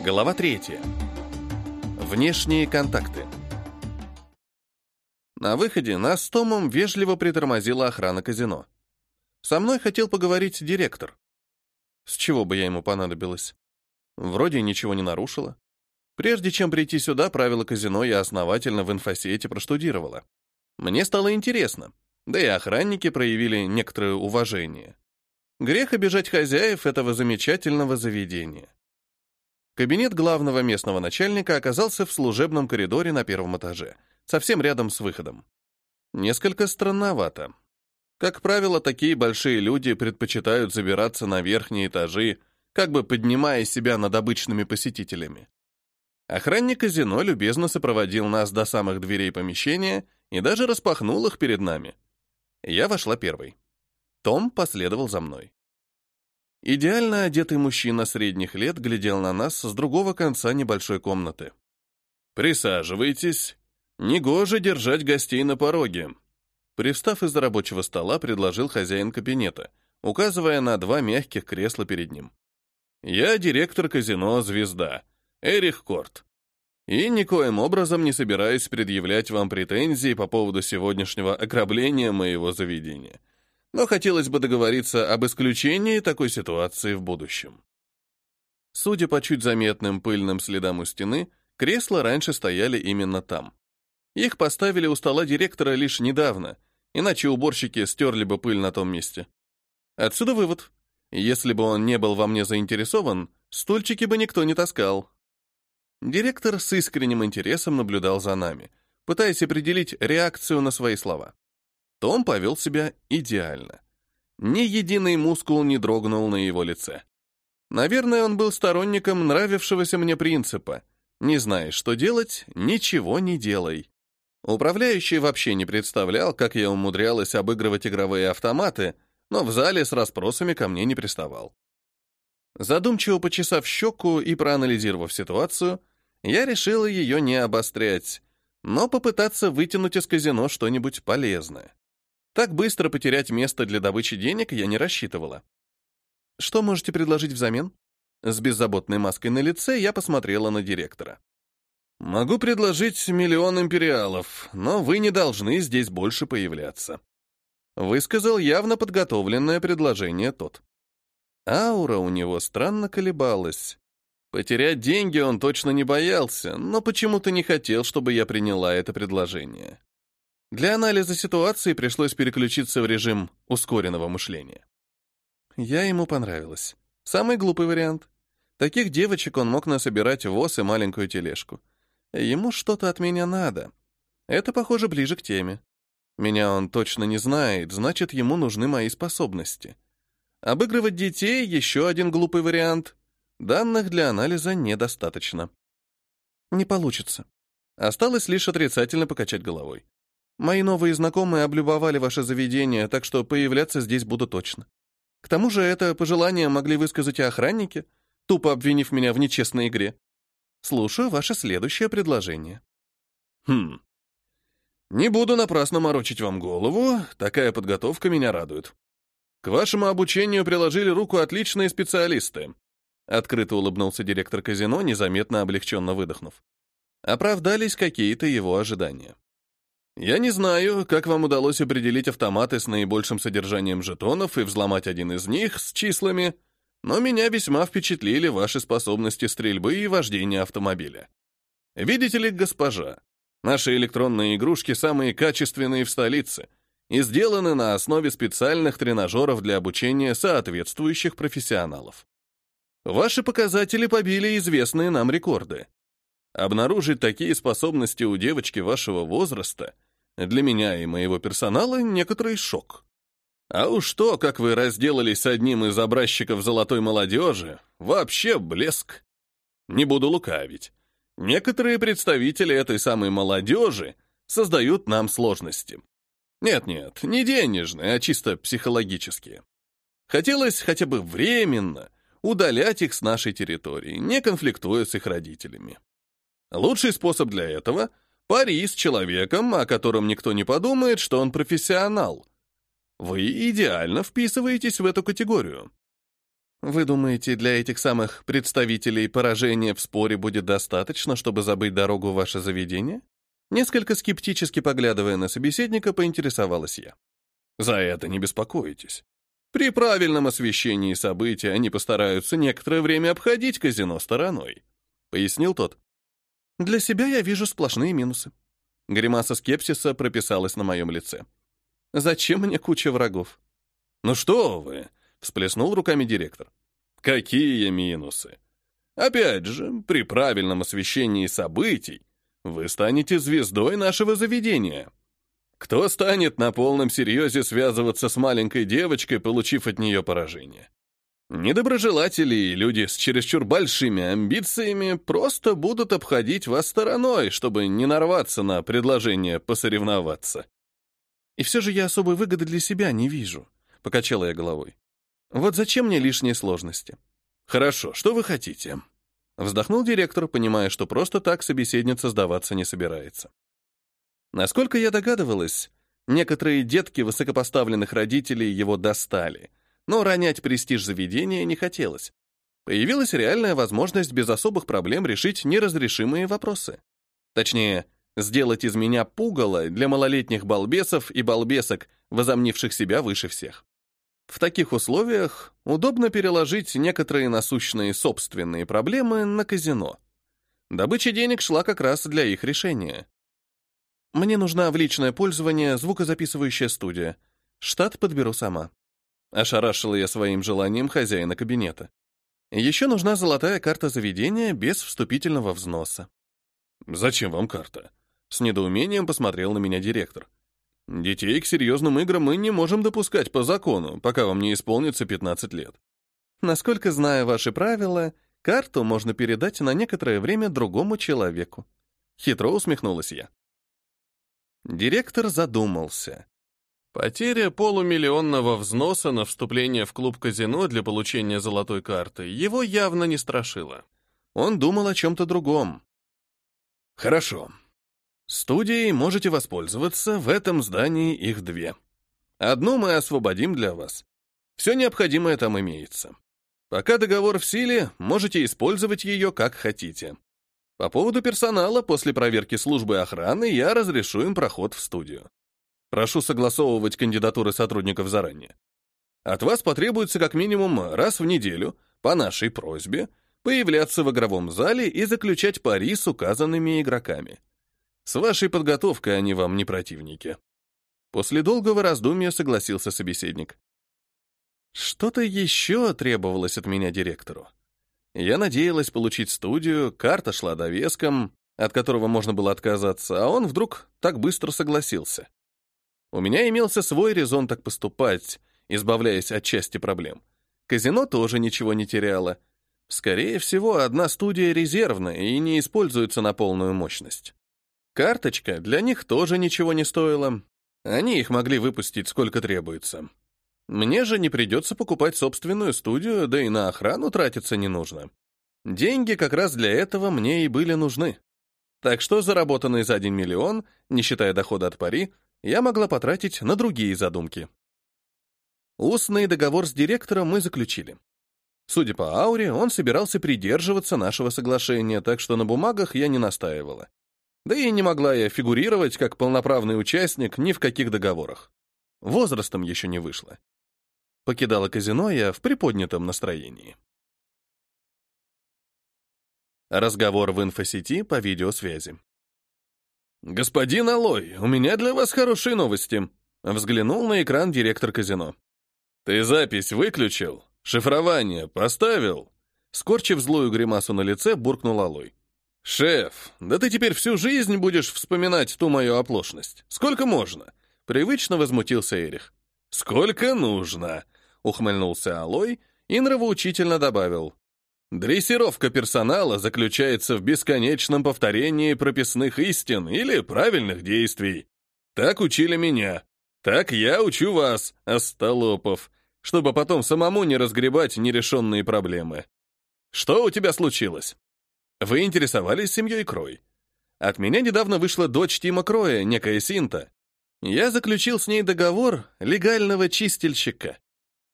Глава третья. Внешние контакты. На выходе нас с Томом вежливо притормозила охрана казино. Со мной хотел поговорить директор. С чего бы я ему понадобилась? Вроде ничего не нарушила. Прежде чем прийти сюда, правила казино я основательно в инфосете проштудировала. Мне стало интересно, да и охранники проявили некоторое уважение. Грех обижать хозяев этого замечательного заведения. Кабинет главного местного начальника оказался в служебном коридоре на первом этаже, совсем рядом с выходом. Несколько странновато. Как правило, такие большие люди предпочитают забираться на верхние этажи, как бы поднимая себя над обычными посетителями. Охранник казино любезно сопроводил нас до самых дверей помещения и даже распахнул их перед нами. Я вошла первой. Том последовал за мной. Идеально одетый мужчина средних лет глядел на нас с другого конца небольшой комнаты. «Присаживайтесь. Негоже держать гостей на пороге». Привстав из-за рабочего стола, предложил хозяин кабинета, указывая на два мягких кресла перед ним. «Я директор казино «Звезда», Эрих Корт. И никоим образом не собираюсь предъявлять вам претензии по поводу сегодняшнего ограбления моего заведения но хотелось бы договориться об исключении такой ситуации в будущем. Судя по чуть заметным пыльным следам у стены, кресла раньше стояли именно там. Их поставили у стола директора лишь недавно, иначе уборщики стерли бы пыль на том месте. Отсюда вывод. Если бы он не был во мне заинтересован, стульчики бы никто не таскал. Директор с искренним интересом наблюдал за нами, пытаясь определить реакцию на свои слова. Том повел себя идеально. Ни единый мускул не дрогнул на его лице. Наверное, он был сторонником нравившегося мне принципа. Не знаешь, что делать, ничего не делай. Управляющий вообще не представлял, как я умудрялась обыгрывать игровые автоматы, но в зале с расспросами ко мне не приставал. Задумчиво почесав щеку и проанализировав ситуацию, я решила ее не обострять, но попытаться вытянуть из казино что-нибудь полезное. Так быстро потерять место для добычи денег я не рассчитывала. Что можете предложить взамен? С беззаботной маской на лице я посмотрела на директора. Могу предложить миллион империалов, но вы не должны здесь больше появляться. Высказал явно подготовленное предложение тот. Аура у него странно колебалась. Потерять деньги он точно не боялся, но почему-то не хотел, чтобы я приняла это предложение. Для анализа ситуации пришлось переключиться в режим ускоренного мышления. Я ему понравилась. Самый глупый вариант. Таких девочек он мог насобирать воз и маленькую тележку. Ему что-то от меня надо. Это, похоже, ближе к теме. Меня он точно не знает, значит, ему нужны мои способности. Обыгрывать детей — еще один глупый вариант. Данных для анализа недостаточно. Не получится. Осталось лишь отрицательно покачать головой. Мои новые знакомые облюбовали ваше заведение, так что появляться здесь буду точно. К тому же это пожелание могли высказать и охранники, тупо обвинив меня в нечестной игре. Слушаю ваше следующее предложение. Хм. Не буду напрасно морочить вам голову, такая подготовка меня радует. К вашему обучению приложили руку отличные специалисты. Открыто улыбнулся директор казино, незаметно облегченно выдохнув. Оправдались какие-то его ожидания. Я не знаю, как вам удалось определить автоматы с наибольшим содержанием жетонов и взломать один из них с числами, но меня весьма впечатлили ваши способности стрельбы и вождения автомобиля. Видите ли, госпожа, наши электронные игрушки самые качественные в столице и сделаны на основе специальных тренажеров для обучения соответствующих профессионалов. Ваши показатели побили известные нам рекорды. Обнаружить такие способности у девочки вашего возраста — для меня и моего персонала некоторый шок. А уж то, как вы разделались с одним из образчиков золотой молодежи, вообще блеск. Не буду лукавить. Некоторые представители этой самой молодежи создают нам сложности. Нет-нет, не денежные, а чисто психологические. Хотелось хотя бы временно удалять их с нашей территории, не конфликтуя с их родителями. Лучший способ для этого — Пари с человеком, о котором никто не подумает, что он профессионал. Вы идеально вписываетесь в эту категорию. Вы думаете, для этих самых представителей поражения в споре будет достаточно, чтобы забыть дорогу в ваше заведение? Несколько скептически поглядывая на собеседника, поинтересовалась я. За это не беспокойтесь. При правильном освещении событий они постараются некоторое время обходить казино стороной, пояснил тот. Для себя я вижу сплошные минусы. Гримаса скепсиса прописалась на моем лице. Зачем мне куча врагов? Ну что вы, всплеснул руками директор. Какие минусы? Опять же, при правильном освещении событий вы станете звездой нашего заведения. Кто станет на полном серьезе связываться с маленькой девочкой, получив от нее поражение? Недоброжелатели и люди с чересчур большими амбициями просто будут обходить вас стороной, чтобы не нарваться на предложение посоревноваться. И все же я особой выгоды для себя не вижу, — покачала я головой. Вот зачем мне лишние сложности? Хорошо, что вы хотите? Вздохнул директор, понимая, что просто так собеседница сдаваться не собирается. Насколько я догадывалась, некоторые детки высокопоставленных родителей его достали, но ронять престиж заведения не хотелось. Появилась реальная возможность без особых проблем решить неразрешимые вопросы. Точнее, сделать из меня пугало для малолетних балбесов и балбесок, возомнивших себя выше всех. В таких условиях удобно переложить некоторые насущные собственные проблемы на казино. Добыча денег шла как раз для их решения. Мне нужна в личное пользование звукозаписывающая студия. Штат подберу сама. Ошарашила я своим желанием хозяина кабинета. Еще нужна золотая карта заведения без вступительного взноса. «Зачем вам карта?» С недоумением посмотрел на меня директор. Детей к серьезным играм мы не можем допускать по закону, пока вам не исполнится 15 лет. Насколько знаю ваши правила, карту можно передать на некоторое время другому человеку. Хитро усмехнулась я. Директор задумался. Потеря полумиллионного взноса на вступление в клуб-казино для получения золотой карты его явно не страшила. Он думал о чем-то другом. «Хорошо», Студией можете воспользоваться, в этом здании их две. Одну мы освободим для вас. Все необходимое там имеется. Пока договор в силе, можете использовать ее как хотите. По поводу персонала, после проверки службы охраны я разрешу им проход в студию. Прошу согласовывать кандидатуры сотрудников заранее. От вас потребуется как минимум раз в неделю, по нашей просьбе, появляться в игровом зале и заключать пари с указанными игроками. С вашей подготовкой они вам не противники. После долгого раздумья согласился собеседник. Что-то еще требовалось от меня директору. Я надеялась получить студию, карта шла довеском, от которого можно было отказаться, а он вдруг так быстро согласился. У меня имелся свой резон так поступать, избавляясь от части проблем. Казино тоже ничего не теряло. Скорее всего, одна студия резервная и не используется на полную мощность. Карточка для них тоже ничего не стоила. Они их могли выпустить сколько требуется. Мне же не придется покупать собственную студию, да и на охрану тратиться не нужно. Деньги как раз для этого мне и были нужны. Так что заработанный за один миллион, не считая дохода от пари, я могла потратить на другие задумки. Устный договор с директором мы заключили. Судя по ауре, он собирался придерживаться нашего соглашения, так что на бумагах я не настаивала. Да и не могла я фигурировать как полноправный участник ни в каких договорах. Возрастом еще не вышло. Покидала казино я в приподнятом настроении. Разговор в инфосети по видеосвязи. «Господин Алой, у меня для вас хорошие новости», — взглянул на экран директор казино. «Ты запись выключил? Шифрование поставил?» Скорчив злую гримасу на лице, буркнул Алой. «Шеф, да ты теперь всю жизнь будешь вспоминать ту мою оплошность. Сколько можно?» Привычно возмутился Эрих. «Сколько нужно?» — ухмыльнулся Алой и нравоучительно добавил. «Дрессировка персонала заключается в бесконечном повторении прописных истин или правильных действий. Так учили меня. Так я учу вас, Остолопов, чтобы потом самому не разгребать нерешенные проблемы. Что у тебя случилось?» Вы интересовались семьей Крой. От меня недавно вышла дочь Тима Кроя, некая Синта. Я заключил с ней договор легального чистильщика.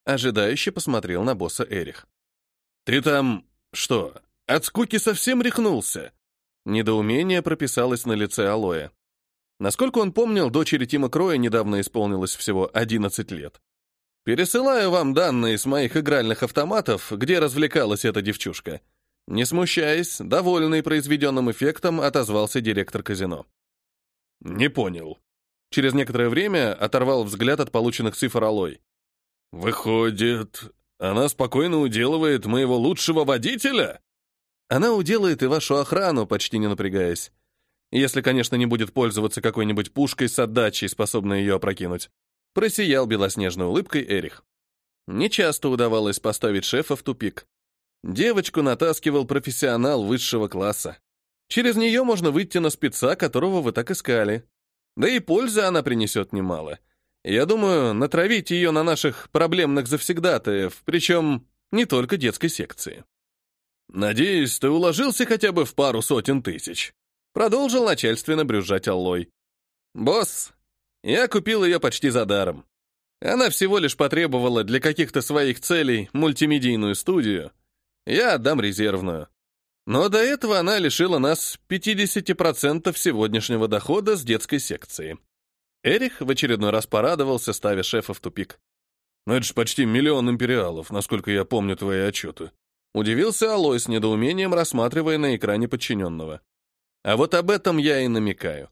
Ожидающе посмотрел на босса Эрих. «Ты там что, от скуки совсем рехнулся?» Недоумение прописалось на лице Алоя. Насколько он помнил, дочери Тима Кроя недавно исполнилось всего 11 лет. «Пересылаю вам данные с моих игральных автоматов, где развлекалась эта девчушка». Не смущаясь, довольный произведенным эффектом, отозвался директор казино. «Не понял». Через некоторое время оторвал взгляд от полученных цифр Алой. «Выходит, она спокойно уделывает моего лучшего водителя?» «Она уделает и вашу охрану, почти не напрягаясь. Если, конечно, не будет пользоваться какой-нибудь пушкой с отдачей, способной ее опрокинуть». Просиял белоснежной улыбкой Эрих. Нечасто удавалось поставить шефа в тупик. Девочку натаскивал профессионал высшего класса. Через нее можно выйти на спеца, которого вы так искали. Да и пользы она принесет немало. Я думаю, натравить ее на наших проблемных завсегдатаев, причем не только детской секции. «Надеюсь, ты уложился хотя бы в пару сотен тысяч», продолжил начальственно брюзжать Аллой. «Босс, я купил ее почти за даром. Она всего лишь потребовала для каких-то своих целей мультимедийную студию. Я отдам резервную. Но до этого она лишила нас 50% сегодняшнего дохода с детской секции. Эрих в очередной раз порадовался, ставя шефа в тупик. «Ну это же почти миллион империалов, насколько я помню твои отчеты». Удивился Алой с недоумением, рассматривая на экране подчиненного. А вот об этом я и намекаю.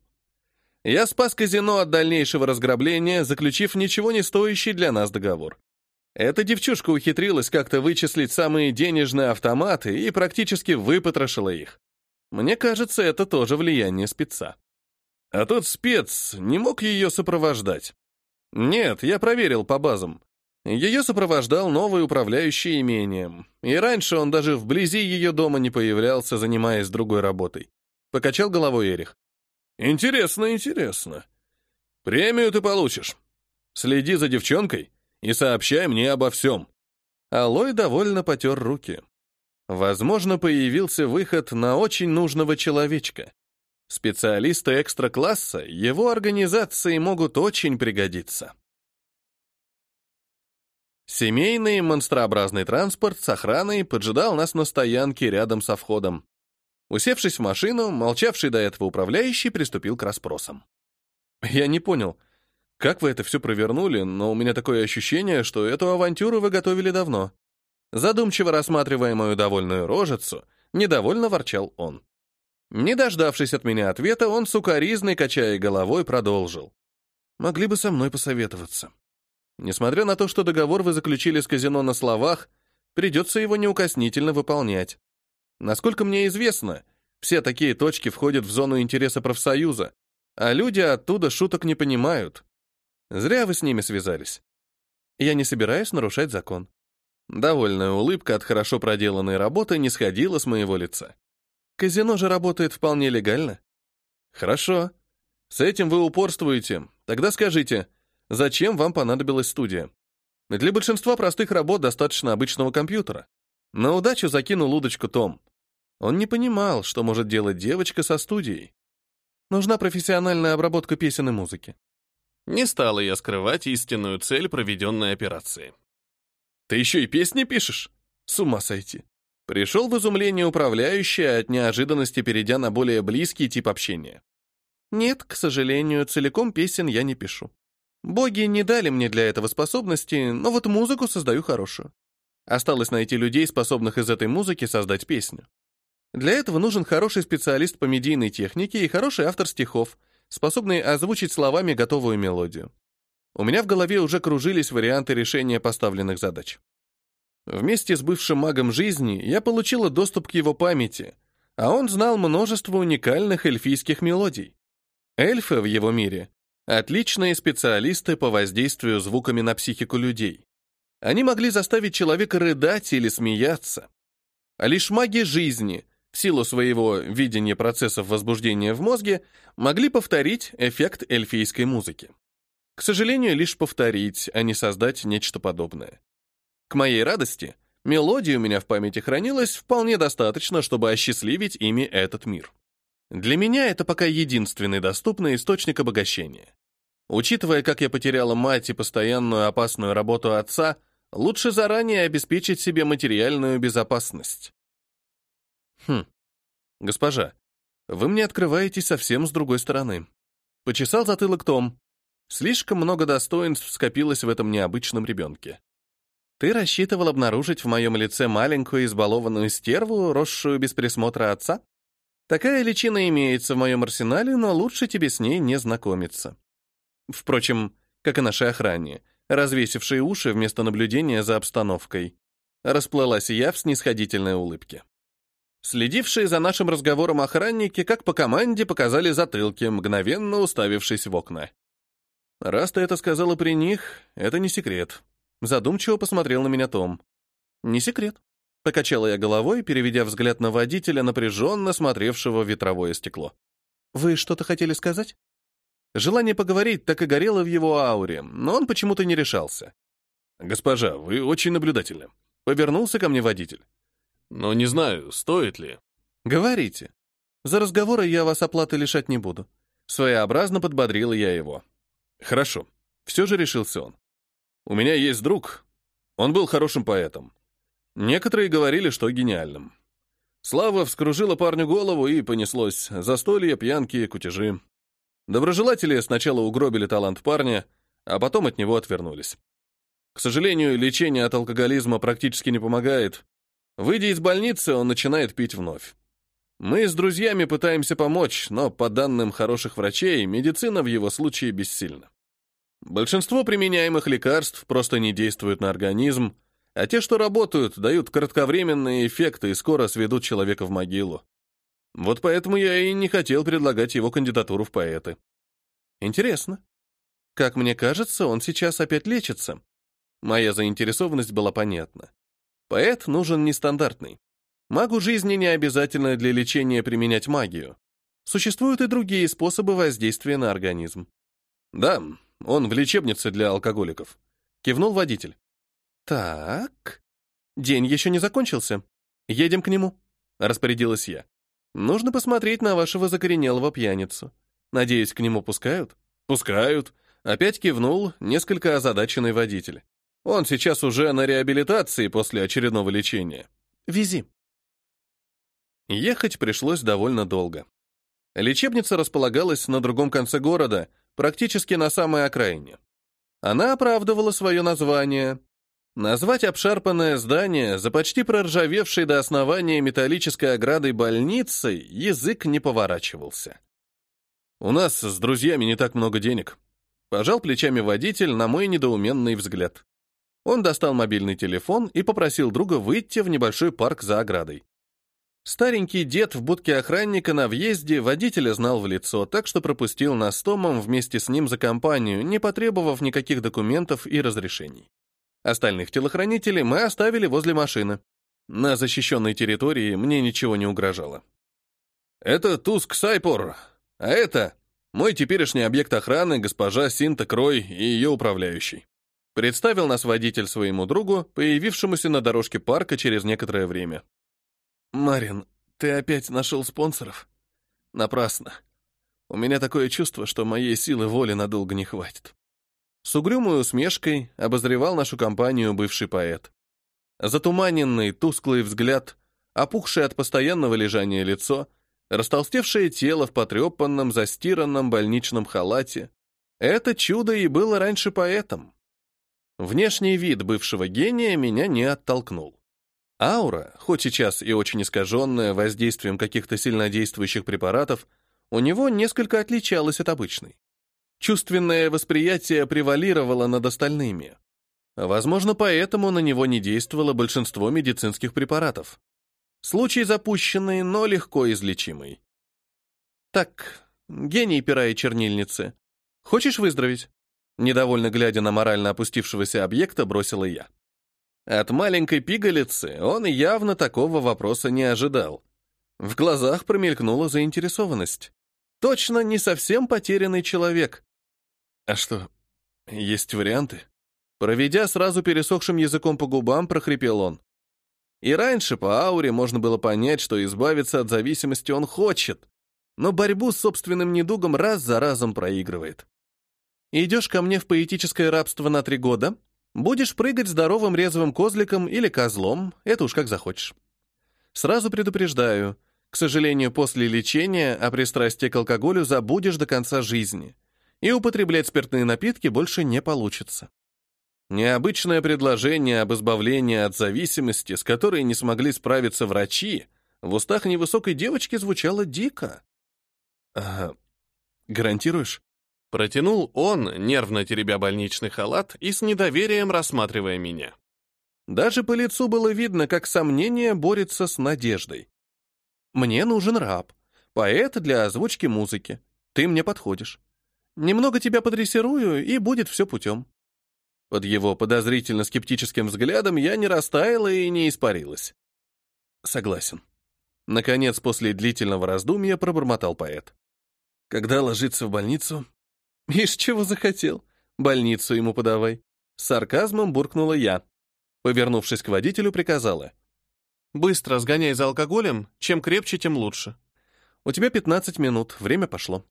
Я спас казино от дальнейшего разграбления, заключив ничего не стоящий для нас договор. Эта девчушка ухитрилась как-то вычислить самые денежные автоматы и практически выпотрошила их. Мне кажется, это тоже влияние спеца. А тот спец не мог ее сопровождать. Нет, я проверил по базам. Ее сопровождал новый управляющий имением, и раньше он даже вблизи ее дома не появлялся, занимаясь другой работой. Покачал головой Эрих. Интересно, интересно. Премию ты получишь. Следи за девчонкой и сообщай мне обо всем. Алой довольно потер руки. Возможно, появился выход на очень нужного человечка. Специалисты экстра-класса его организации могут очень пригодиться. Семейный монстрообразный транспорт с охраной поджидал нас на стоянке рядом со входом. Усевшись в машину, молчавший до этого управляющий приступил к расспросам. «Я не понял, как вы это все провернули, но у меня такое ощущение, что эту авантюру вы готовили давно». Задумчиво рассматривая мою довольную рожицу, недовольно ворчал он. Не дождавшись от меня ответа, он сукоризной, качая головой, продолжил. «Могли бы со мной посоветоваться. Несмотря на то, что договор вы заключили с казино на словах, придется его неукоснительно выполнять. Насколько мне известно, все такие точки входят в зону интереса профсоюза, а люди оттуда шуток не понимают. Зря вы с ними связались. Я не собираюсь нарушать закон. Довольная улыбка от хорошо проделанной работы не сходила с моего лица. Казино же работает вполне легально. Хорошо. С этим вы упорствуете. Тогда скажите, зачем вам понадобилась студия? Для большинства простых работ достаточно обычного компьютера. На удачу закинул удочку Том. Он не понимал, что может делать девочка со студией. Нужна профессиональная обработка песен и музыки. Не стала я скрывать истинную цель проведенной операции. «Ты еще и песни пишешь? С ума сойти!» Пришел в изумление управляющий, от неожиданности перейдя на более близкий тип общения. «Нет, к сожалению, целиком песен я не пишу. Боги не дали мне для этого способности, но вот музыку создаю хорошую. Осталось найти людей, способных из этой музыки создать песню. Для этого нужен хороший специалист по медийной технике и хороший автор стихов, способный озвучить словами готовую мелодию. У меня в голове уже кружились варианты решения поставленных задач. Вместе с бывшим магом жизни я получила доступ к его памяти, а он знал множество уникальных эльфийских мелодий. Эльфы в его мире — отличные специалисты по воздействию звуками на психику людей. Они могли заставить человека рыдать или смеяться. А лишь маги жизни — в силу своего видения процессов возбуждения в мозге, могли повторить эффект эльфийской музыки. К сожалению, лишь повторить, а не создать нечто подобное. К моей радости, мелодия у меня в памяти хранилась вполне достаточно, чтобы осчастливить ими этот мир. Для меня это пока единственный доступный источник обогащения. Учитывая, как я потеряла мать и постоянную опасную работу отца, лучше заранее обеспечить себе материальную безопасность. Хм, госпожа, вы мне открываетесь совсем с другой стороны. Почесал затылок Том. Слишком много достоинств скопилось в этом необычном ребенке. Ты рассчитывал обнаружить в моем лице маленькую избалованную стерву, росшую без присмотра отца? Такая личина имеется в моем арсенале, но лучше тебе с ней не знакомиться. Впрочем, как и нашей охране, развесившей уши вместо наблюдения за обстановкой. Расплылась я в снисходительной улыбке. Следившие за нашим разговором охранники, как по команде, показали затылки, мгновенно уставившись в окна. «Раз ты это сказала при них, это не секрет». Задумчиво посмотрел на меня Том. «Не секрет». Покачала я головой, переведя взгляд на водителя, напряженно смотревшего в ветровое стекло. «Вы что-то хотели сказать?» Желание поговорить так и горело в его ауре, но он почему-то не решался. «Госпожа, вы очень наблюдательны». Повернулся ко мне водитель. «Но не знаю, стоит ли». «Говорите. За разговоры я вас оплаты лишать не буду». Своеобразно подбодрила я его. «Хорошо». Все же решился он. «У меня есть друг. Он был хорошим поэтом. Некоторые говорили, что гениальным. Слава вскружила парню голову и понеслось. Застолье, пьянки, кутежи. Доброжелатели сначала угробили талант парня, а потом от него отвернулись. К сожалению, лечение от алкоголизма практически не помогает. Выйдя из больницы, он начинает пить вновь. Мы с друзьями пытаемся помочь, но, по данным хороших врачей, медицина в его случае бессильна. Большинство применяемых лекарств просто не действуют на организм, а те, что работают, дают кратковременные эффекты и скоро сведут человека в могилу. Вот поэтому я и не хотел предлагать его кандидатуру в поэты. Интересно. Как мне кажется, он сейчас опять лечится. Моя заинтересованность была понятна. Поэт нужен нестандартный. Магу жизни не обязательно для лечения применять магию. Существуют и другие способы воздействия на организм. Да, он в лечебнице для алкоголиков. Кивнул водитель. Так, день еще не закончился. Едем к нему, распорядилась я. Нужно посмотреть на вашего закоренелого пьяницу. Надеюсь, к нему пускают? Пускают. Опять кивнул несколько озадаченный водитель. Он сейчас уже на реабилитации после очередного лечения. Вези. Ехать пришлось довольно долго. Лечебница располагалась на другом конце города, практически на самой окраине. Она оправдывала свое название, Назвать обшарпанное здание за почти проржавевшей до основания металлической оградой больницей язык не поворачивался. «У нас с друзьями не так много денег», — пожал плечами водитель на мой недоуменный взгляд. Он достал мобильный телефон и попросил друга выйти в небольшой парк за оградой. Старенький дед в будке охранника на въезде водителя знал в лицо, так что пропустил нас с Томом вместе с ним за компанию, не потребовав никаких документов и разрешений. Остальных телохранителей мы оставили возле машины. На защищенной территории мне ничего не угрожало. Это Туск Сайпор, а это мой теперешний объект охраны, госпожа Синта Крой и ее управляющий. Представил нас водитель своему другу, появившемуся на дорожке парка через некоторое время. «Марин, ты опять нашел спонсоров?» «Напрасно. У меня такое чувство, что моей силы воли надолго не хватит». С угрюмой усмешкой обозревал нашу компанию бывший поэт. Затуманенный, тусклый взгляд, опухшее от постоянного лежания лицо, растолстевшее тело в потрепанном, застиранном больничном халате. Это чудо и было раньше поэтом. Внешний вид бывшего гения меня не оттолкнул. Аура, хоть сейчас и очень искаженная воздействием каких-то сильнодействующих препаратов, у него несколько отличалась от обычной. Чувственное восприятие превалировало над остальными. Возможно, поэтому на него не действовало большинство медицинских препаратов. Случай запущенный, но легко излечимый. Так, гений пера и чернильницы. Хочешь выздороветь? Недовольно глядя на морально опустившегося объекта, бросила я. От маленькой пигалицы он явно такого вопроса не ожидал. В глазах промелькнула заинтересованность. Точно не совсем потерянный человек. А что, есть варианты? Проведя сразу пересохшим языком по губам, прохрипел он. И раньше по ауре можно было понять, что избавиться от зависимости он хочет, но борьбу с собственным недугом раз за разом проигрывает. «Идешь ко мне в поэтическое рабство на три года?» Будешь прыгать здоровым резвым козликом или козлом, это уж как захочешь. Сразу предупреждаю, к сожалению, после лечения о пристрастии к алкоголю забудешь до конца жизни, и употреблять спиртные напитки больше не получится. Необычное предложение об избавлении от зависимости, с которой не смогли справиться врачи, в устах невысокой девочки звучало дико. «А, гарантируешь?» Протянул он, нервно теребя больничный халат и с недоверием рассматривая меня. Даже по лицу было видно, как сомнение борется с надеждой. «Мне нужен раб, поэт для озвучки музыки. Ты мне подходишь. Немного тебя подрессирую, и будет все путем». Под его подозрительно-скептическим взглядом я не растаяла и не испарилась. Согласен. Наконец, после длительного раздумья пробормотал поэт. Когда ложиться в больницу, «Ишь, чего захотел? Больницу ему подавай». С сарказмом буркнула я. Повернувшись к водителю, приказала. «Быстро сгоняй за алкоголем, чем крепче, тем лучше. У тебя 15 минут, время пошло».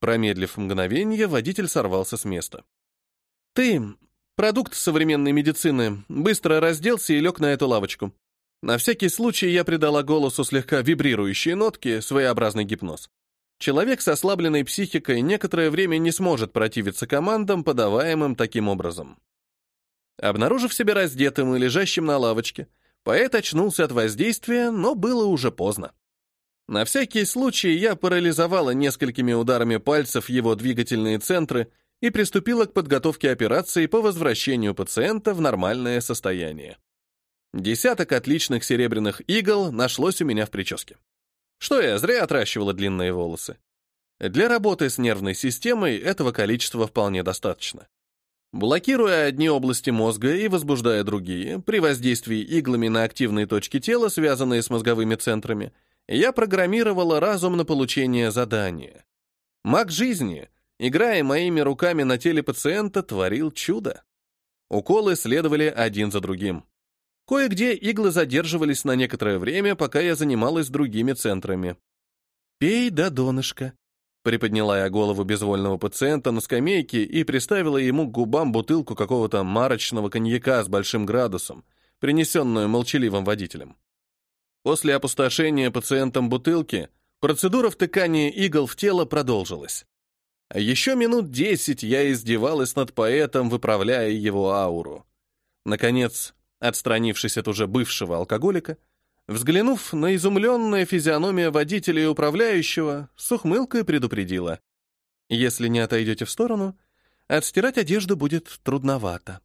Промедлив мгновение, водитель сорвался с места. «Ты, продукт современной медицины, быстро разделся и лег на эту лавочку. На всякий случай я придала голосу слегка вибрирующие нотки, своеобразный гипноз. Человек с ослабленной психикой некоторое время не сможет противиться командам, подаваемым таким образом. Обнаружив себя раздетым и лежащим на лавочке, поэт очнулся от воздействия, но было уже поздно. На всякий случай я парализовала несколькими ударами пальцев его двигательные центры и приступила к подготовке операции по возвращению пациента в нормальное состояние. Десяток отличных серебряных игл нашлось у меня в прическе. Что я зря отращивала длинные волосы. Для работы с нервной системой этого количества вполне достаточно. Блокируя одни области мозга и возбуждая другие, при воздействии иглами на активные точки тела, связанные с мозговыми центрами, я программировала разум на получение задания. Маг жизни, играя моими руками на теле пациента, творил чудо. Уколы следовали один за другим. Кое-где иглы задерживались на некоторое время, пока я занималась другими центрами. «Пей до донышка», — приподняла я голову безвольного пациента на скамейке и приставила ему к губам бутылку какого-то марочного коньяка с большим градусом, принесенную молчаливым водителем. После опустошения пациентом бутылки процедура втыкания игл в тело продолжилась. Еще минут десять я издевалась над поэтом, выправляя его ауру. Наконец, Отстранившись от уже бывшего алкоголика, взглянув на изумленное физиономия водителя и управляющего, с ухмылкой предупредила. «Если не отойдете в сторону, отстирать одежду будет трудновато».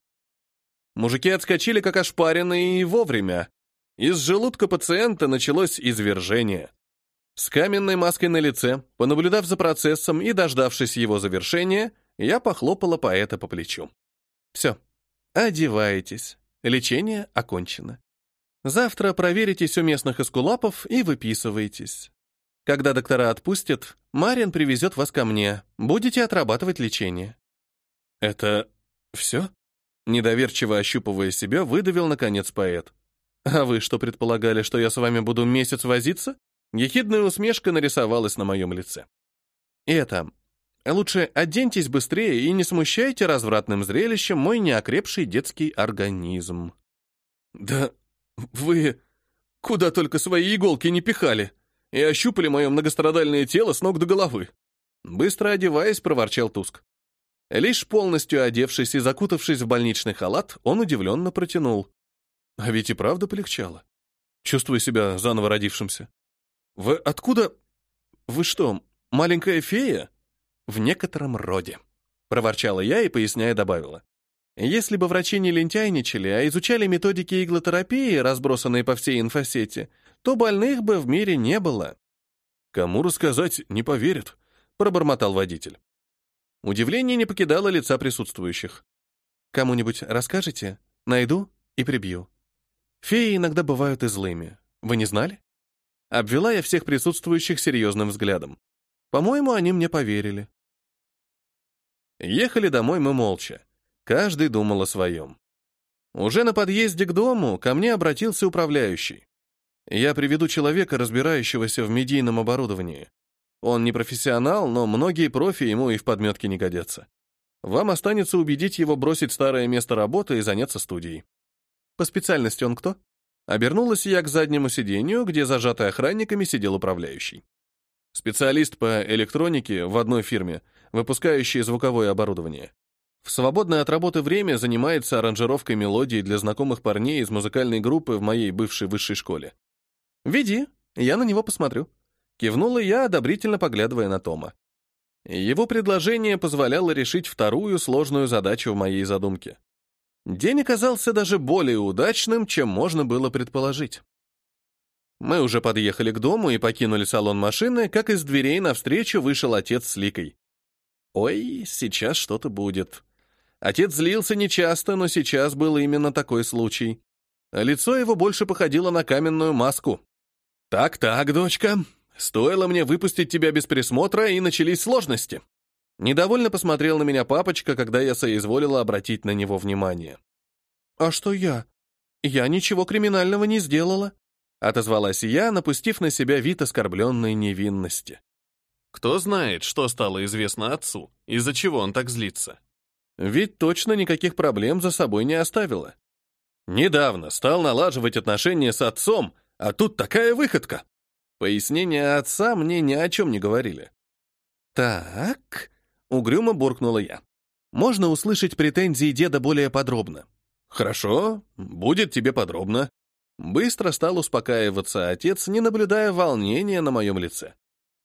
Мужики отскочили как ошпаренные и вовремя. Из желудка пациента началось извержение. С каменной маской на лице, понаблюдав за процессом и дождавшись его завершения, я похлопала поэта по плечу. «Все, одевайтесь. Лечение окончено. Завтра проверитесь у местных эскулапов и выписывайтесь. Когда доктора отпустят, Марин привезет вас ко мне. Будете отрабатывать лечение. Это все? Недоверчиво ощупывая себя, выдавил наконец поэт. А вы что предполагали, что я с вами буду месяц возиться? Ехидная усмешка нарисовалась на моем лице. это, лучше оденьтесь быстрее и не смущайте развратным зрелищем мой неокрепший детский организм. Да вы куда только свои иголки не пихали и ощупали мое многострадальное тело с ног до головы. Быстро одеваясь, проворчал Туск. Лишь полностью одевшись и закутавшись в больничный халат, он удивленно протянул. А ведь и правда полегчало. Чувствую себя заново родившимся. Вы откуда... Вы что, маленькая фея? В некотором роде. Проворчала я и, поясняя, добавила. Если бы врачи не лентяйничали, а изучали методики иглотерапии, разбросанные по всей инфосети, то больных бы в мире не было. Кому рассказать, не поверят, пробормотал водитель. Удивление не покидало лица присутствующих. Кому-нибудь расскажете? Найду и прибью. Феи иногда бывают и злыми. Вы не знали? Обвела я всех присутствующих серьезным взглядом. По-моему, они мне поверили. Ехали домой мы молча. Каждый думал о своем. Уже на подъезде к дому ко мне обратился управляющий. Я приведу человека, разбирающегося в медийном оборудовании. Он не профессионал, но многие профи ему и в подметке не годятся. Вам останется убедить его бросить старое место работы и заняться студией. По специальности он кто? Обернулась я к заднему сиденью, где зажатый охранниками сидел управляющий. Специалист по электронике в одной фирме, выпускающий звуковое оборудование. В свободное от работы время занимается аранжировкой мелодий для знакомых парней из музыкальной группы в моей бывшей высшей школе. «Веди, я на него посмотрю». Кивнула я, одобрительно поглядывая на Тома. Его предложение позволяло решить вторую сложную задачу в моей задумке. День оказался даже более удачным, чем можно было предположить. Мы уже подъехали к дому и покинули салон машины, как из дверей навстречу вышел отец с Ликой. Ой, сейчас что-то будет. Отец злился нечасто, но сейчас был именно такой случай. Лицо его больше походило на каменную маску. «Так-так, дочка, стоило мне выпустить тебя без присмотра, и начались сложности. Недовольно посмотрел на меня папочка, когда я соизволила обратить на него внимание. «А что я? Я ничего криминального не сделала», — отозвалась я, напустив на себя вид оскорбленной невинности. Кто знает, что стало известно отцу, из-за чего он так злится. Ведь точно никаких проблем за собой не оставила. Недавно стал налаживать отношения с отцом, а тут такая выходка. Пояснения отца мне ни о чем не говорили. «Так», Угрюмо буркнула я. Можно услышать претензии деда более подробно. Хорошо, будет тебе подробно. Быстро стал успокаиваться отец, не наблюдая волнения на моем лице.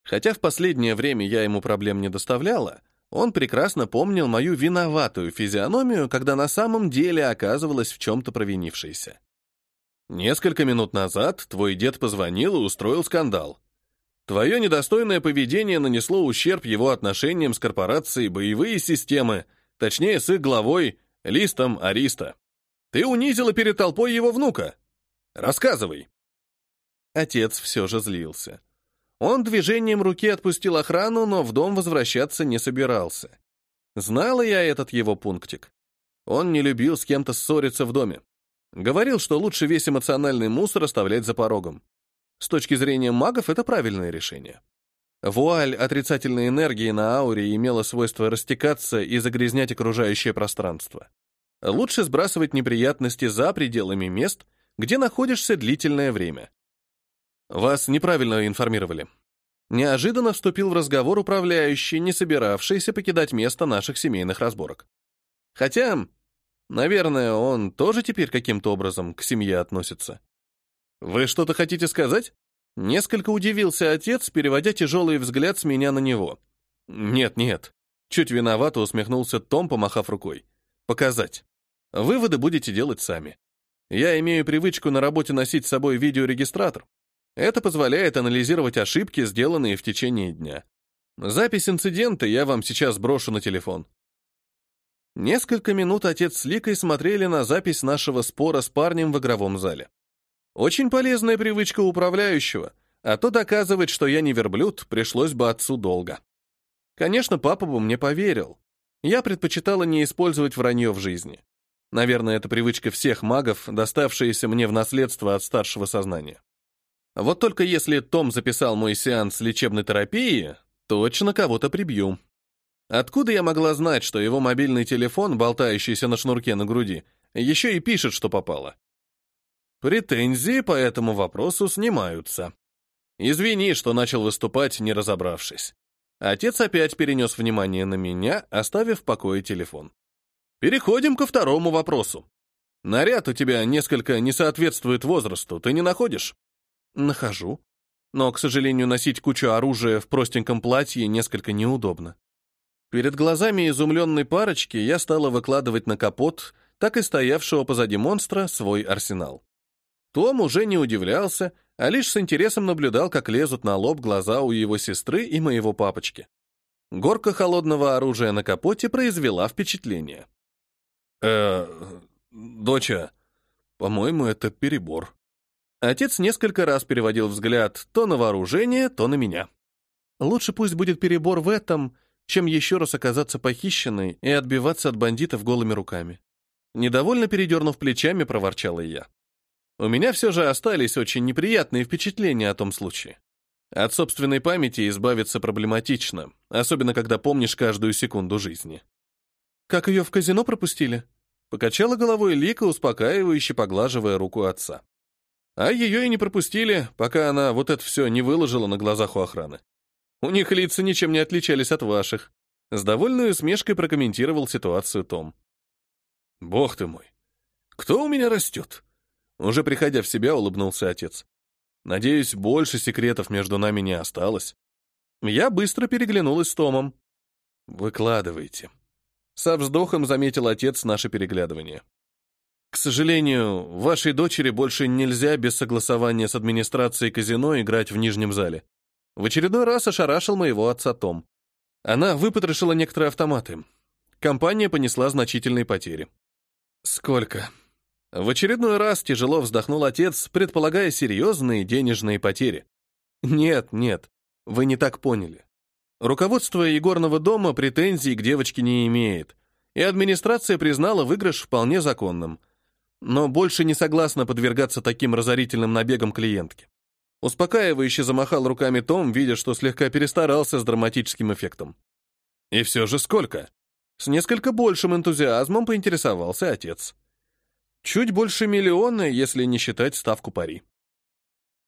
Хотя в последнее время я ему проблем не доставляла, он прекрасно помнил мою виноватую физиономию, когда на самом деле оказывалась в чем-то провинившейся. Несколько минут назад твой дед позвонил и устроил скандал. Твое недостойное поведение нанесло ущерб его отношениям с корпорацией «Боевые системы», точнее, с их главой, Листом Ариста. Ты унизила перед толпой его внука. Рассказывай. Отец все же злился. Он движением руки отпустил охрану, но в дом возвращаться не собирался. Знала я этот его пунктик. Он не любил с кем-то ссориться в доме. Говорил, что лучше весь эмоциональный мусор оставлять за порогом. С точки зрения магов это правильное решение. Вуаль отрицательной энергии на ауре имела свойство растекаться и загрязнять окружающее пространство. Лучше сбрасывать неприятности за пределами мест, где находишься длительное время. Вас неправильно информировали. Неожиданно вступил в разговор управляющий, не собиравшийся покидать место наших семейных разборок. Хотя, наверное, он тоже теперь каким-то образом к семье относится. «Вы что-то хотите сказать?» Несколько удивился отец, переводя тяжелый взгляд с меня на него. «Нет-нет». Чуть виновато усмехнулся Том, помахав рукой. «Показать. Выводы будете делать сами. Я имею привычку на работе носить с собой видеорегистратор. Это позволяет анализировать ошибки, сделанные в течение дня. Запись инцидента я вам сейчас брошу на телефон». Несколько минут отец с Ликой смотрели на запись нашего спора с парнем в игровом зале. Очень полезная привычка управляющего, а то доказывать, что я не верблюд, пришлось бы отцу долго. Конечно, папа бы мне поверил. Я предпочитала не использовать вранье в жизни. Наверное, это привычка всех магов, доставшаяся мне в наследство от старшего сознания. Вот только если Том записал мой сеанс лечебной терапии, точно кого-то прибью. Откуда я могла знать, что его мобильный телефон, болтающийся на шнурке на груди, еще и пишет, что попало? Претензии по этому вопросу снимаются. Извини, что начал выступать, не разобравшись. Отец опять перенес внимание на меня, оставив в покое телефон. Переходим ко второму вопросу. Наряд у тебя несколько не соответствует возрасту, ты не находишь? Нахожу. Но, к сожалению, носить кучу оружия в простеньком платье несколько неудобно. Перед глазами изумленной парочки я стала выкладывать на капот так и стоявшего позади монстра свой арсенал. Том уже не удивлялся, а лишь с интересом наблюдал, как лезут на лоб глаза у его сестры и моего папочки. Горка холодного оружия на капоте произвела впечатление. э доча, по-моему, это перебор». Отец несколько раз переводил взгляд то на вооружение, то на меня. «Лучше пусть будет перебор в этом, чем еще раз оказаться похищенной и отбиваться от бандитов голыми руками». Недовольно передернув плечами, проворчала я. У меня все же остались очень неприятные впечатления о том случае. От собственной памяти избавиться проблематично, особенно когда помнишь каждую секунду жизни. Как ее в казино пропустили? Покачала головой Лика, успокаивающе поглаживая руку отца. А ее и не пропустили, пока она вот это все не выложила на глазах у охраны. У них лица ничем не отличались от ваших. С довольной усмешкой прокомментировал ситуацию Том. Бог ты мой, кто у меня растет? Уже приходя в себя, улыбнулся отец. Надеюсь, больше секретов между нами не осталось. Я быстро переглянулась с Томом. Выкладывайте. Со вздохом заметил отец наше переглядывание. К сожалению, вашей дочери больше нельзя без согласования с администрацией казино играть в нижнем зале. В очередной раз ошарашил моего отца Том. Она выпотрошила некоторые автоматы. Компания понесла значительные потери. Сколько? В очередной раз тяжело вздохнул отец, предполагая серьезные денежные потери. Нет, нет, вы не так поняли. Руководство Егорного дома претензий к девочке не имеет, и администрация признала выигрыш вполне законным — но больше не согласна подвергаться таким разорительным набегам клиентки. Успокаивающе замахал руками Том, видя, что слегка перестарался с драматическим эффектом. «И все же сколько?» С несколько большим энтузиазмом поинтересовался отец. Чуть больше миллиона, если не считать ставку пари.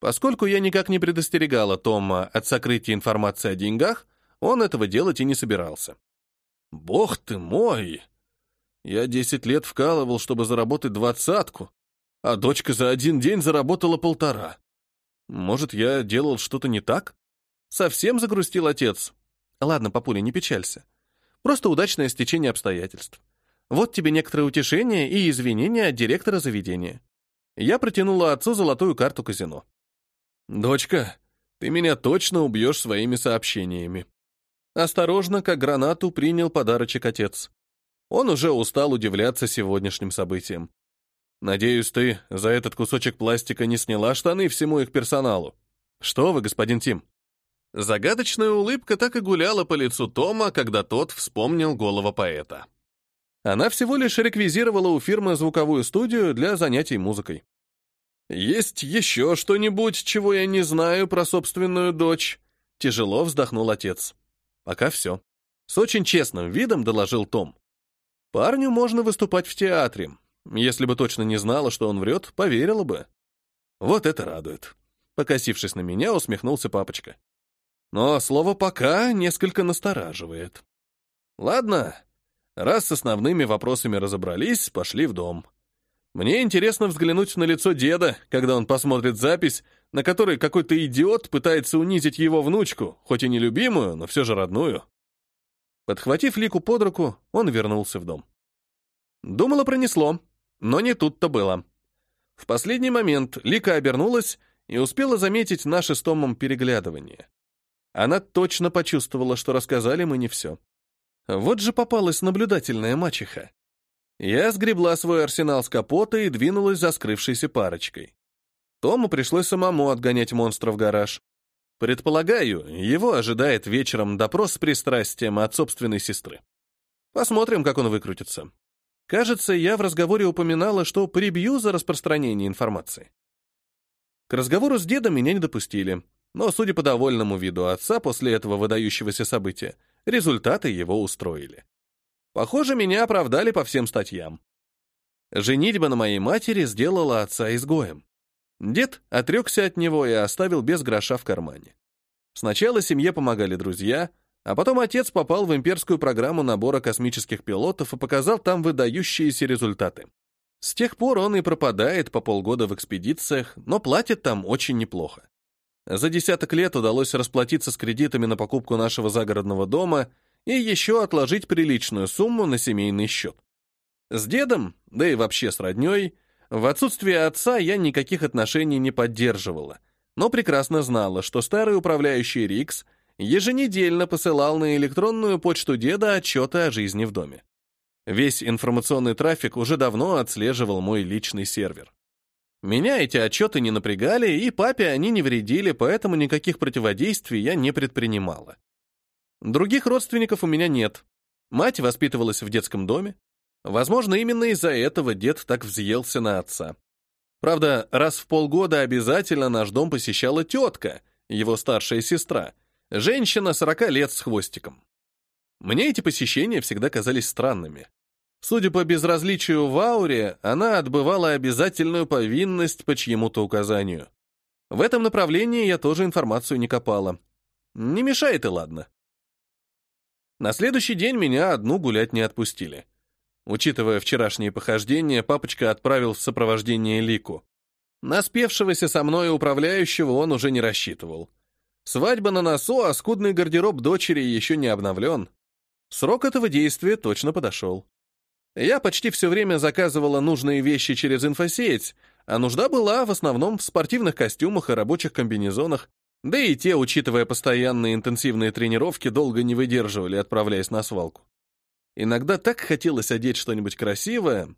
Поскольку я никак не предостерегала Тома от сокрытия информации о деньгах, он этого делать и не собирался. «Бог ты мой!» Я десять лет вкалывал, чтобы заработать двадцатку, а дочка за один день заработала полтора. Может, я делал что-то не так? Совсем загрустил отец. Ладно, папуля, не печалься. Просто удачное стечение обстоятельств. Вот тебе некоторые утешения и извинения от директора заведения. Я протянула отцу золотую карту казино. «Дочка, ты меня точно убьешь своими сообщениями». Осторожно, как гранату, принял подарочек отец. Он уже устал удивляться сегодняшним событиям. Надеюсь, ты за этот кусочек пластика не сняла штаны всему их персоналу. Что вы, господин Тим? Загадочная улыбка так и гуляла по лицу Тома, когда тот вспомнил голого поэта. Она всего лишь реквизировала у фирмы звуковую студию для занятий музыкой. «Есть еще что-нибудь, чего я не знаю про собственную дочь?» Тяжело вздохнул отец. «Пока все». С очень честным видом доложил Том. Парню можно выступать в театре. Если бы точно не знала, что он врет, поверила бы. Вот это радует. Покосившись на меня, усмехнулся папочка. Но слово «пока» несколько настораживает. Ладно, раз с основными вопросами разобрались, пошли в дом. Мне интересно взглянуть на лицо деда, когда он посмотрит запись, на которой какой-то идиот пытается унизить его внучку, хоть и нелюбимую, но все же родную. Подхватив Лику под руку, он вернулся в дом. Думала, пронесло, но не тут-то было. В последний момент Лика обернулась и успела заметить наше с Томом переглядывание. Она точно почувствовала, что рассказали мы не все. Вот же попалась наблюдательная мачеха. Я сгребла свой арсенал с капота и двинулась за скрывшейся парочкой. Тому пришлось самому отгонять монстра в гараж. Предполагаю, его ожидает вечером допрос с пристрастием от собственной сестры. Посмотрим, как он выкрутится. Кажется, я в разговоре упоминала, что прибью за распространение информации. К разговору с дедом меня не допустили, но, судя по довольному виду отца после этого выдающегося события, результаты его устроили. Похоже, меня оправдали по всем статьям. Женитьба на моей матери сделала отца изгоем. Дед отрекся от него и оставил без гроша в кармане. Сначала семье помогали друзья, а потом отец попал в имперскую программу набора космических пилотов и показал там выдающиеся результаты. С тех пор он и пропадает по полгода в экспедициях, но платит там очень неплохо. За десяток лет удалось расплатиться с кредитами на покупку нашего загородного дома и еще отложить приличную сумму на семейный счет. С дедом, да и вообще с родней, в отсутствие отца я никаких отношений не поддерживала, но прекрасно знала, что старый управляющий Рикс еженедельно посылал на электронную почту деда отчеты о жизни в доме. Весь информационный трафик уже давно отслеживал мой личный сервер. Меня эти отчеты не напрягали, и папе они не вредили, поэтому никаких противодействий я не предпринимала. Других родственников у меня нет. Мать воспитывалась в детском доме, Возможно, именно из-за этого дед так взъелся на отца. Правда, раз в полгода обязательно наш дом посещала тетка, его старшая сестра, женщина 40 лет с хвостиком. Мне эти посещения всегда казались странными. Судя по безразличию в ауре, она отбывала обязательную повинность по чьему-то указанию. В этом направлении я тоже информацию не копала. Не мешает и ладно. На следующий день меня одну гулять не отпустили. Учитывая вчерашние похождения, папочка отправил в сопровождение Лику. На спевшегося со мной управляющего он уже не рассчитывал. Свадьба на носу, а скудный гардероб дочери еще не обновлен. Срок этого действия точно подошел. Я почти все время заказывала нужные вещи через инфосеть, а нужда была в основном в спортивных костюмах и рабочих комбинезонах, да и те, учитывая постоянные интенсивные тренировки, долго не выдерживали, отправляясь на свалку. Иногда так хотелось одеть что-нибудь красивое,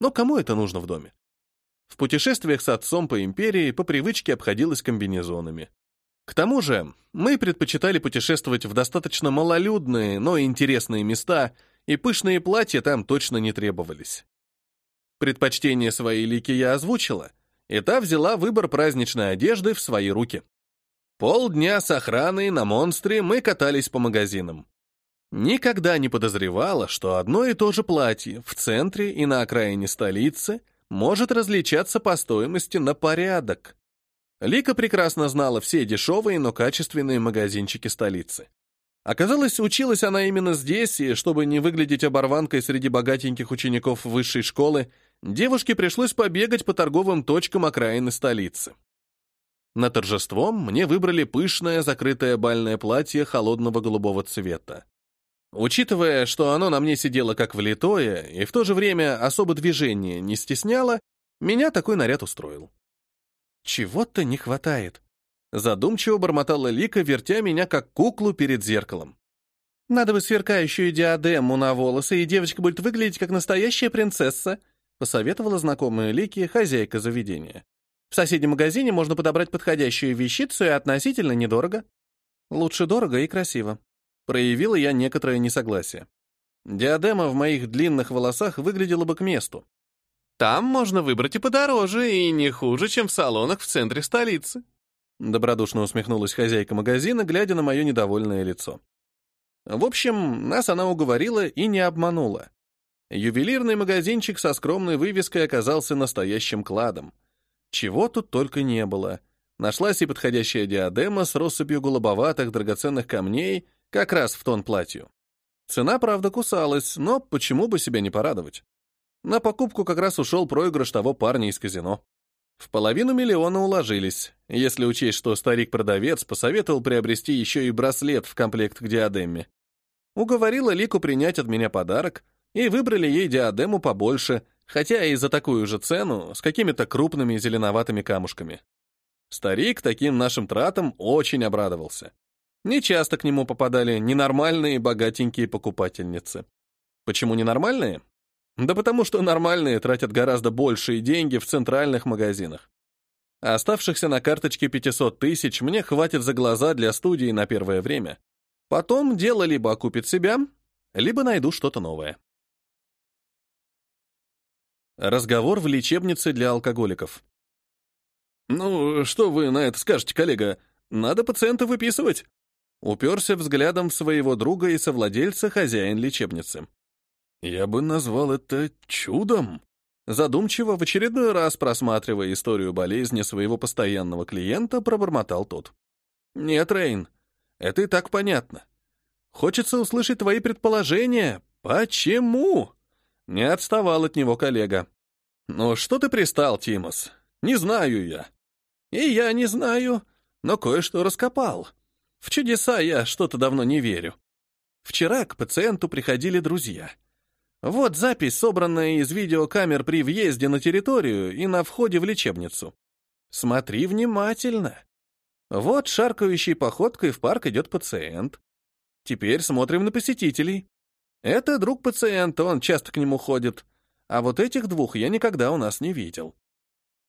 но кому это нужно в доме? В путешествиях с отцом по империи по привычке обходилось комбинезонами. К тому же, мы предпочитали путешествовать в достаточно малолюдные, но интересные места, и пышные платья там точно не требовались. Предпочтение своей лики я озвучила, и та взяла выбор праздничной одежды в свои руки. Полдня с охраной на монстре мы катались по магазинам. Никогда не подозревала, что одно и то же платье в центре и на окраине столицы может различаться по стоимости на порядок. Лика прекрасно знала все дешевые, но качественные магазинчики столицы. Оказалось, училась она именно здесь, и чтобы не выглядеть оборванкой среди богатеньких учеников высшей школы, девушке пришлось побегать по торговым точкам окраины столицы. На торжество мне выбрали пышное закрытое бальное платье холодного голубого цвета. Учитывая, что оно на мне сидело как влитое и в то же время особо движение не стесняло, меня такой наряд устроил. Чего-то не хватает. Задумчиво бормотала Лика, вертя меня как куклу перед зеркалом. Надо бы сверкающую диадему на волосы, и девочка будет выглядеть как настоящая принцесса, посоветовала знакомая Лики хозяйка заведения. В соседнем магазине можно подобрать подходящую вещицу и относительно недорого. Лучше дорого и красиво. Проявила я некоторое несогласие. Диадема в моих длинных волосах выглядела бы к месту. Там можно выбрать и подороже, и не хуже, чем в салонах в центре столицы. Добродушно усмехнулась хозяйка магазина, глядя на мое недовольное лицо. В общем, нас она уговорила и не обманула. Ювелирный магазинчик со скромной вывеской оказался настоящим кладом. Чего тут только не было. Нашлась и подходящая диадема с россыпью голубоватых драгоценных камней, как раз в тон платью. Цена, правда, кусалась, но почему бы себя не порадовать? На покупку как раз ушел проигрыш того парня из казино. В половину миллиона уложились, если учесть, что старик-продавец посоветовал приобрести еще и браслет в комплект к диадеме. Уговорила Лику принять от меня подарок, и выбрали ей диадему побольше, хотя и за такую же цену, с какими-то крупными зеленоватыми камушками. Старик таким нашим тратам очень обрадовался. Нечасто к нему попадали ненормальные богатенькие покупательницы. Почему ненормальные? Да потому что нормальные тратят гораздо большие деньги в центральных магазинах. А оставшихся на карточке 500 тысяч мне хватит за глаза для студии на первое время. Потом дело либо окупит себя, либо найду что-то новое. Разговор в лечебнице для алкоголиков. «Ну, что вы на это скажете, коллега? Надо пациента выписывать». Уперся взглядом в своего друга и совладельца хозяин лечебницы. Я бы назвал это чудом. Задумчиво, в очередной раз просматривая историю болезни своего постоянного клиента, пробормотал тот. «Нет, Рейн, это и так понятно. Хочется услышать твои предположения. Почему?» Не отставал от него коллега. «Ну что ты пристал, Тимос? Не знаю я». «И я не знаю, но кое-что раскопал. В чудеса я что-то давно не верю. Вчера к пациенту приходили друзья. Вот запись, собранная из видеокамер при въезде на территорию и на входе в лечебницу. Смотри внимательно. Вот шаркающей походкой в парк идет пациент. Теперь смотрим на посетителей. Это друг пациента, он часто к нему ходит. А вот этих двух я никогда у нас не видел.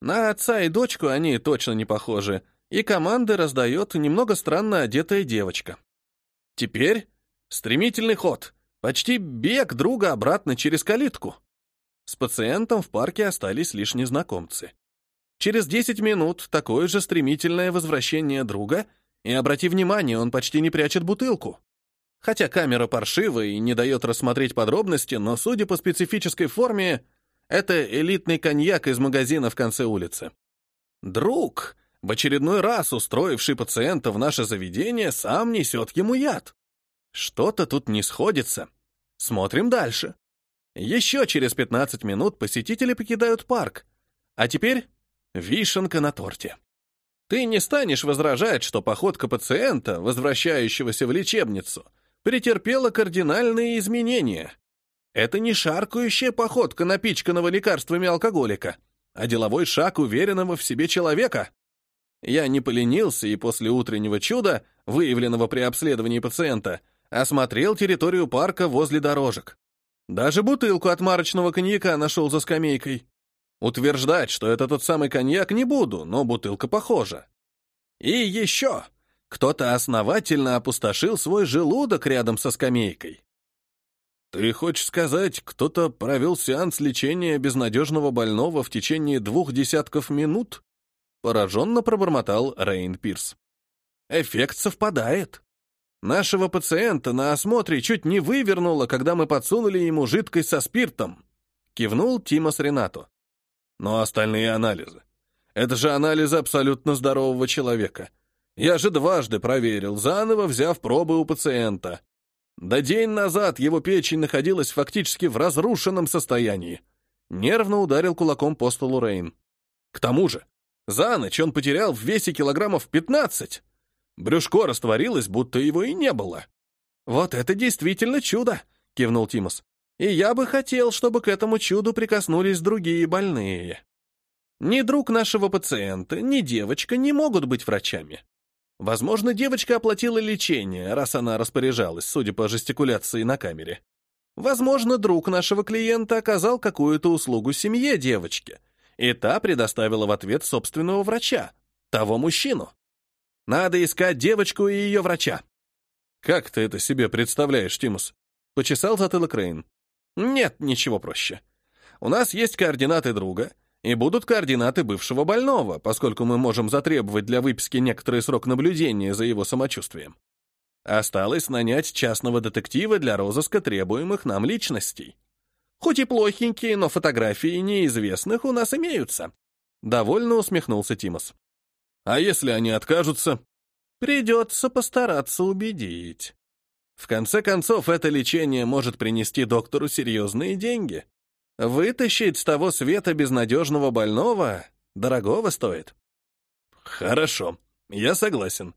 На отца и дочку они точно не похожи, и команды раздает немного странно одетая девочка. Теперь стремительный ход — Почти бег друга обратно через калитку. С пациентом в парке остались лишь незнакомцы. Через 10 минут такое же стремительное возвращение друга, и, обрати внимание, он почти не прячет бутылку. Хотя камера паршивая и не дает рассмотреть подробности, но, судя по специфической форме, это элитный коньяк из магазина в конце улицы. Друг, в очередной раз устроивший пациента в наше заведение, сам несет ему яд. Что-то тут не сходится. Смотрим дальше. Еще через 15 минут посетители покидают парк. А теперь вишенка на торте. Ты не станешь возражать, что походка пациента, возвращающегося в лечебницу, претерпела кардинальные изменения. Это не шаркающая походка напичканного лекарствами алкоголика, а деловой шаг уверенного в себе человека. Я не поленился и после утреннего чуда, выявленного при обследовании пациента, осмотрел территорию парка возле дорожек. Даже бутылку от марочного коньяка нашел за скамейкой. Утверждать, что это тот самый коньяк, не буду, но бутылка похожа. И еще, кто-то основательно опустошил свой желудок рядом со скамейкой. Ты хочешь сказать, кто-то провел сеанс лечения безнадежного больного в течение двух десятков минут? Пораженно пробормотал Рейн Пирс. Эффект совпадает. Нашего пациента на осмотре чуть не вывернуло, когда мы подсунули ему жидкость со спиртом. Кивнул Тимос Ренато. Но остальные анализы. Это же анализы абсолютно здорового человека. Я же дважды проверил, заново взяв пробы у пациента. Да день назад его печень находилась фактически в разрушенном состоянии. Нервно ударил кулаком по столу Рейн. К тому же, за ночь он потерял в весе килограммов 15. Брюшко растворилось, будто его и не было. «Вот это действительно чудо!» — кивнул Тимос. «И я бы хотел, чтобы к этому чуду прикоснулись другие больные. Ни друг нашего пациента, ни девочка не могут быть врачами. Возможно, девочка оплатила лечение, раз она распоряжалась, судя по жестикуляции на камере. Возможно, друг нашего клиента оказал какую-то услугу семье девочки, и та предоставила в ответ собственного врача, того мужчину. Надо искать девочку и ее врача. Как ты это себе представляешь, Тимус? Почесал затылок Рейн. Нет, ничего проще. У нас есть координаты друга, и будут координаты бывшего больного, поскольку мы можем затребовать для выписки некоторый срок наблюдения за его самочувствием. Осталось нанять частного детектива для розыска требуемых нам личностей. Хоть и плохенькие, но фотографии неизвестных у нас имеются. Довольно усмехнулся Тимос. А если они откажутся? Придется постараться убедить. В конце концов, это лечение может принести доктору серьезные деньги. Вытащить с того света безнадежного больного дорогого стоит. Хорошо, я согласен.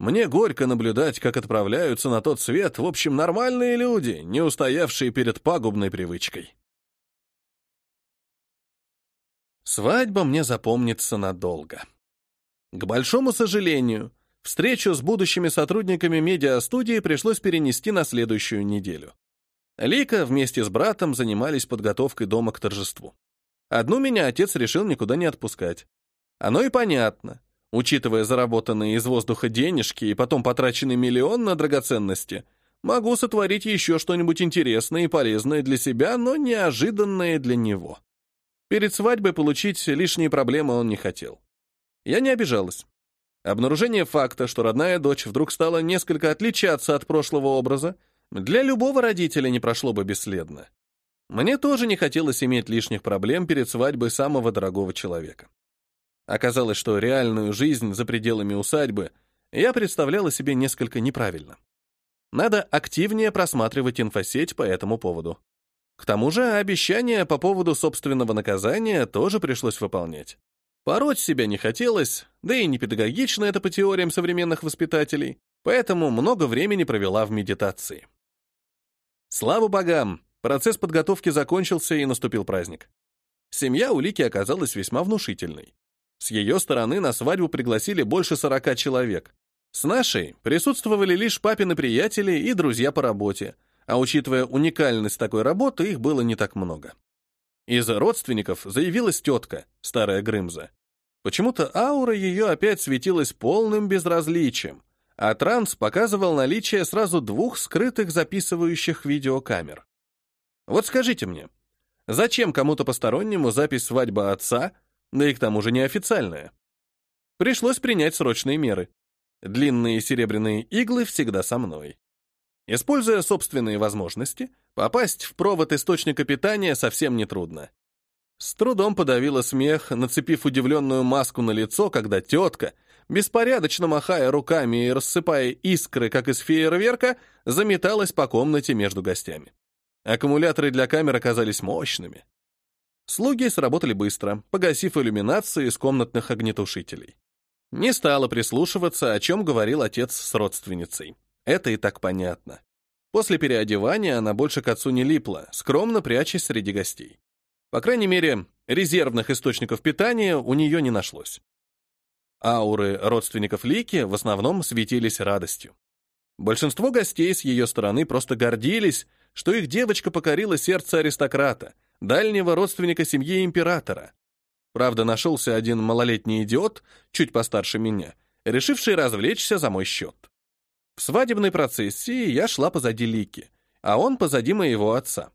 Мне горько наблюдать, как отправляются на тот свет, в общем, нормальные люди, не устоявшие перед пагубной привычкой. Свадьба мне запомнится надолго. К большому сожалению, встречу с будущими сотрудниками медиастудии пришлось перенести на следующую неделю. Лика вместе с братом занимались подготовкой дома к торжеству. Одну меня отец решил никуда не отпускать. Оно и понятно. Учитывая заработанные из воздуха денежки и потом потраченный миллион на драгоценности, могу сотворить еще что-нибудь интересное и полезное для себя, но неожиданное для него. Перед свадьбой получить лишние проблемы он не хотел. Я не обижалась. Обнаружение факта, что родная дочь вдруг стала несколько отличаться от прошлого образа, для любого родителя не прошло бы бесследно. Мне тоже не хотелось иметь лишних проблем перед свадьбой самого дорогого человека. Оказалось, что реальную жизнь за пределами усадьбы я представляла себе несколько неправильно. Надо активнее просматривать инфосеть по этому поводу. К тому же обещания по поводу собственного наказания тоже пришлось выполнять. Пороть себя не хотелось, да и не педагогично это по теориям современных воспитателей, поэтому много времени провела в медитации. Слава богам, процесс подготовки закончился и наступил праздник. Семья Улики оказалась весьма внушительной. С ее стороны на свадьбу пригласили больше 40 человек. С нашей присутствовали лишь папины приятели и друзья по работе, а учитывая уникальность такой работы, их было не так много. Из родственников заявилась тетка, старая Грымза. Почему-то аура ее опять светилась полным безразличием, а транс показывал наличие сразу двух скрытых записывающих видеокамер. Вот скажите мне, зачем кому-то постороннему запись свадьбы отца, да и к тому же неофициальная? Пришлось принять срочные меры. Длинные серебряные иглы всегда со мной. Используя собственные возможности, попасть в провод источника питания совсем нетрудно. С трудом подавила смех, нацепив удивленную маску на лицо, когда тетка, беспорядочно махая руками и рассыпая искры, как из фейерверка, заметалась по комнате между гостями. Аккумуляторы для камер оказались мощными. Слуги сработали быстро, погасив иллюминацию из комнатных огнетушителей. Не стала прислушиваться, о чем говорил отец с родственницей. Это и так понятно. После переодевания она больше к отцу не липла, скромно прячась среди гостей. По крайней мере, резервных источников питания у нее не нашлось. Ауры родственников Лики в основном светились радостью. Большинство гостей с ее стороны просто гордились, что их девочка покорила сердце аристократа, дальнего родственника семьи императора. Правда, нашелся один малолетний идиот, чуть постарше меня, решивший развлечься за мой счет. В свадебной процессии я шла позади Лики, а он позади моего отца.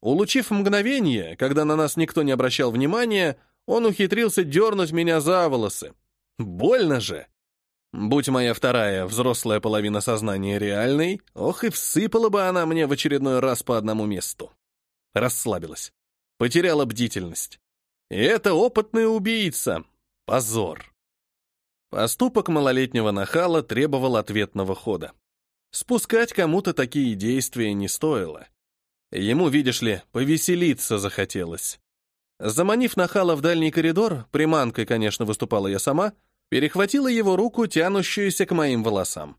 Улучив мгновение, когда на нас никто не обращал внимания, он ухитрился дернуть меня за волосы. Больно же! Будь моя вторая взрослая половина сознания реальной, ох и всыпала бы она мне в очередной раз по одному месту. Расслабилась. Потеряла бдительность. И это опытный убийца. Позор. Поступок малолетнего нахала требовал ответного хода. Спускать кому-то такие действия не стоило. Ему, видишь ли, повеселиться захотелось. Заманив нахала в дальний коридор, приманкой, конечно, выступала я сама, перехватила его руку, тянущуюся к моим волосам.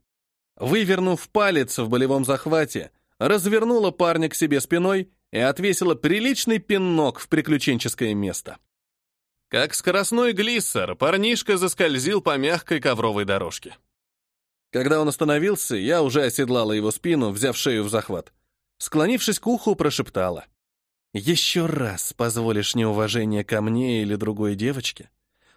Вывернув палец в болевом захвате, развернула парня к себе спиной и отвесила приличный пинок в приключенческое место. Как скоростной глиссер, парнишка заскользил по мягкой ковровой дорожке. Когда он остановился, я уже оседлала его спину, взяв шею в захват. Склонившись к уху, прошептала. «Еще раз позволишь неуважение ко мне или другой девочке?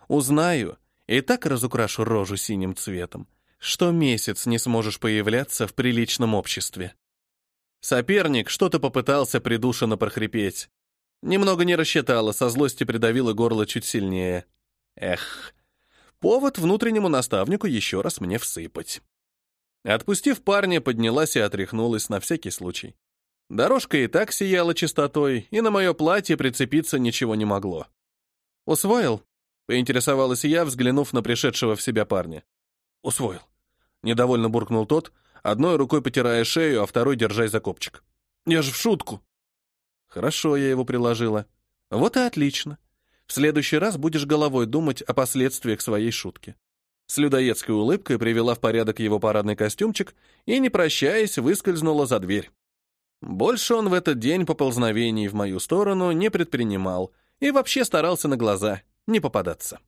Узнаю и так разукрашу рожу синим цветом, что месяц не сможешь появляться в приличном обществе». Соперник что-то попытался придушенно прохрипеть. Немного не рассчитала, со злости придавила горло чуть сильнее. Эх, повод внутреннему наставнику еще раз мне всыпать. Отпустив парня, поднялась и отряхнулась на всякий случай. Дорожка и так сияла чистотой, и на мое платье прицепиться ничего не могло. «Усвоил?» — поинтересовалась я, взглянув на пришедшего в себя парня. «Усвоил». Недовольно буркнул тот, одной рукой потирая шею, а второй держась за копчик. «Я же в шутку». Хорошо я его приложила. Вот и отлично. В следующий раз будешь головой думать о последствиях своей шутки. С людоедской улыбкой привела в порядок его парадный костюмчик и, не прощаясь, выскользнула за дверь. Больше он в этот день поползновений в мою сторону не предпринимал и вообще старался на глаза не попадаться.